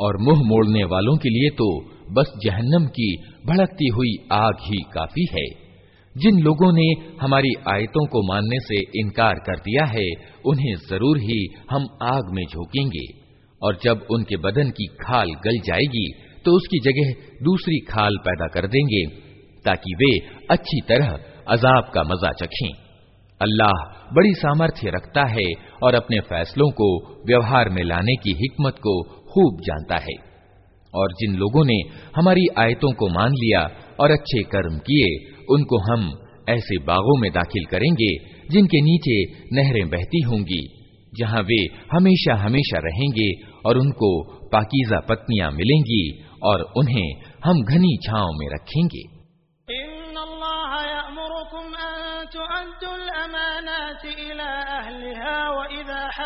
और मुँह मोड़ने वालों के लिए तो बस जहन्नम की भड़कती हुई आग ही काफ़ी है। जिन लोगों ने हमारी आयतों को मानने से इनकार कर दिया है, उन्हें ज़रूर ही हम आग में झोंकेंगे। और जब उनके बदन की खाल गल जाएगी तो उसकी जगह दूसरी खाल पैदा कर देंगे, ताकि वे अच्छी तरह अजाब का मज़ा चखें। अल्लाह बड़ी सामर्थ्य रखता है और अपने फैसलों को व्यवहार में लाने की हिकमत को खूब जानता है। और जिन लोगों ने हमारी आयतों को मान लिया और अच्छे कर्म किए, उनको हम ऐसे बागों में दाखिल करेंगे, जिनके नीचे नहरें बहती होंगी, जहाँ वे हमेशा हमेशा रहेंगे और उनको पाकीजा पत्नियाँ मिलेंगी और उन्हें हम घनी छाव में रखेंगे।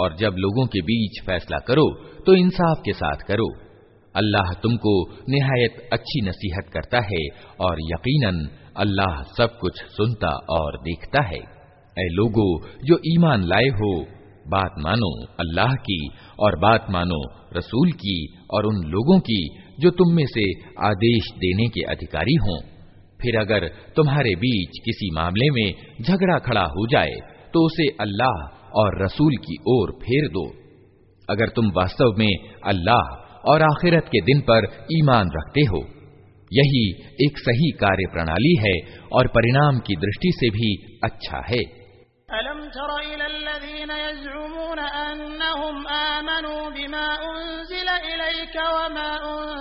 और जब लोगों के बीच फैसला करो तो इंसाफ के साथ करो। अल्लाह तुमको निहायत अच्छी नसीहत करता है और यकीनन अल्लाह सब कुछ सुनता और देखता है। ऐ लोगो, जो ईमान लाए हो, बात मानो अल्लाह की और बात मानो रसूल की और उन लोगों की, जो तुम में से आदेश देने के अधिकारी हों। फिर अगर तुम्हारे बीच किसी मामले में झगड़ा खड़ा हो जाए तो उसे अल्लाह और रसूल की ओर फेर दो। अगर तुम वास्तव में अल्लाह और आखिरत के दिन पर ईमान रखते हो, यही एक सही कार्य प्रणाली है और परिणाम की दृष्टि से भी अच्छा है।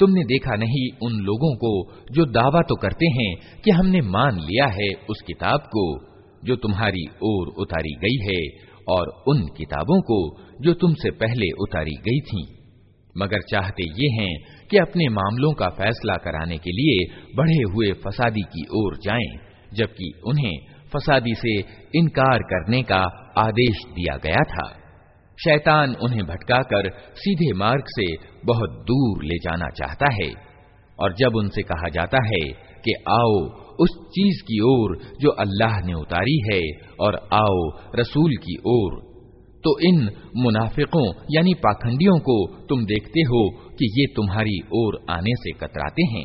तुमने देखा नहीं उन लोगों को जो दावा तो करते हैं कि हमने मान लिया है उस किताब को, जो तुम्हारी ओर उतारी गई है, और उन किताबों को जो तुमसे पहले उतारी गई थीं। मगर चाहते ये हैं कि अपने मामलों का फैसला कराने के लिए बढ़े हुए फसादी की ओर जाएँ, जबकि उन्हें फसादी से इनकार करने का आदेश दिया गया था। शैतान उन्हें भटकाकर सीधे मार्ग से बहुत दूर ले जाना चाहता है। और जब उनसे कहा जाता है कि आओ उस चीज़ की ओर जो अल्लाह ने उतारी है और आओ रसूल की ओर तो इन मुनाफिकों यानी पाखंडियों को तुम देखते हो कि ये तुम्हारी ओर आने से कतराते हैं।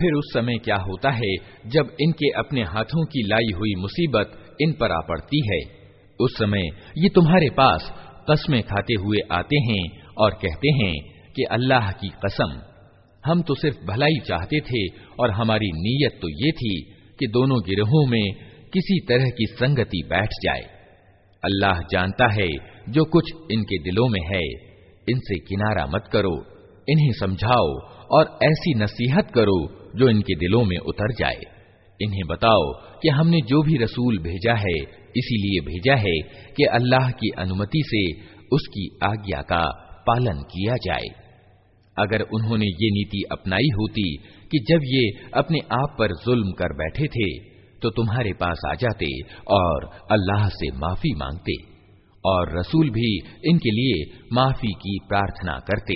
फिर उस समय क्या होता है, जब इनके अपने हाथों की लाई हुई मुसीबत इन पर आ पड़ती है। उस समय ये तुम्हारे पास कस्में खाते हुए आते हैं और कहते हैं कि अल्लाह की कसम, हम तो सिर्फ़ भलाई चाहते थे और हमारी नीयत तो ये थी कि दोनों गिरोहों में किसी तरह की संगति बैठ जाए। अल्लाह जानता है जो कुछ इनके दिलों में है, इनसे किनारा मत करो, इन्हें समझाओ और ऐसी नसीहत करो जो इनके दिलों में उतर जाए। इन्हें बताओ कि हमने जो भी रसूल भेजा है, इसीलिए भेजा है कि अल्लाह की अनुमति से उसकी आज्ञा का पालन किया जाए। अगर उन्होंने ये नीति अपनाई होती कि जब ये अपने आप पर जुल्म कर बैठे थे तो तुम्हारे पास आ जाते और अल्लाह से माफ़ी मांगते और रसूल भी इनके लिए माफ़ी की प्रार्थना करते।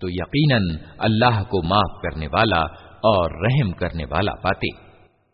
तो यकीनन अल्लाह को माफ करने वाला और रहम करने वाला पाते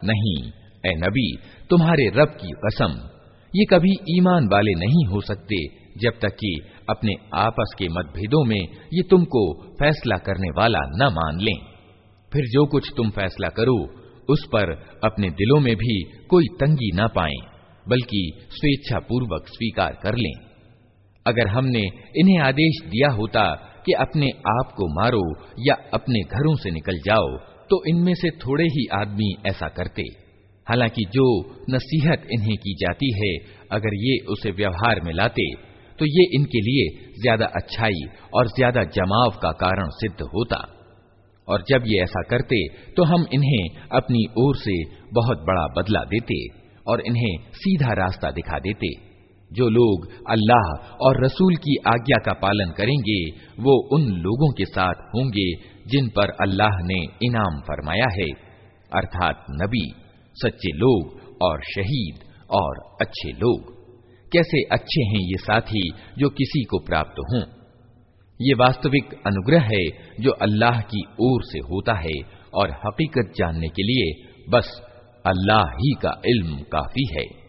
नहीं ए नबी तुम्हारे रब की कसम ये कभी ईमान वाले नहीं हो सकते जब तक कि अपने आपस के मतभेदों में ये तुमको फैसला करने वाला न मान लें फिर जो कुछ तुम फैसला करो उस पर अपने दिलों में भी कोई तंगी न पाएं बल्कि स्वेच्छा पूर्वक स्वीकार कर लें। अगर हमने इन्हें आदेश दिया होता कि अपने आप को मारो या अपने घरों से निकल जाओ तो इनमें से थोड़े ही आदमी ऐसा करते। हालाँकि जो नसीहत इन्हें की जाती है, अगर ये उसे व्यवहार में लाते तो ये इनके लिए ज़्यादा अच्छाई और ज़्यादा जमाव का कारण सिद्ध होता। और जब ये ऐसा करते तो हम इन्हें अपनी ओर से बहुत बड़ा बदला देते। और इन्हें सीधा रास्ता दिखा देते। जो लोग अल्लाह और रसूल की आज्ञा का पालन करेंगे, वो उन लोगों के साथ होंगे जिन पर अल्लाह ने इनाम फरमाया है। अर्थात नबी, सच्चे लोग और शहीद और अच्छे लोग। कैसे अच्छे हैं ये साथी जो किसी को प्राप्त हों? ये वास्तविक अनुग्रह है जो अल्लाह की ओर से होता है और हकीकत जानने के लिए बस अल्लाह ही का इल्म काफ़ी है।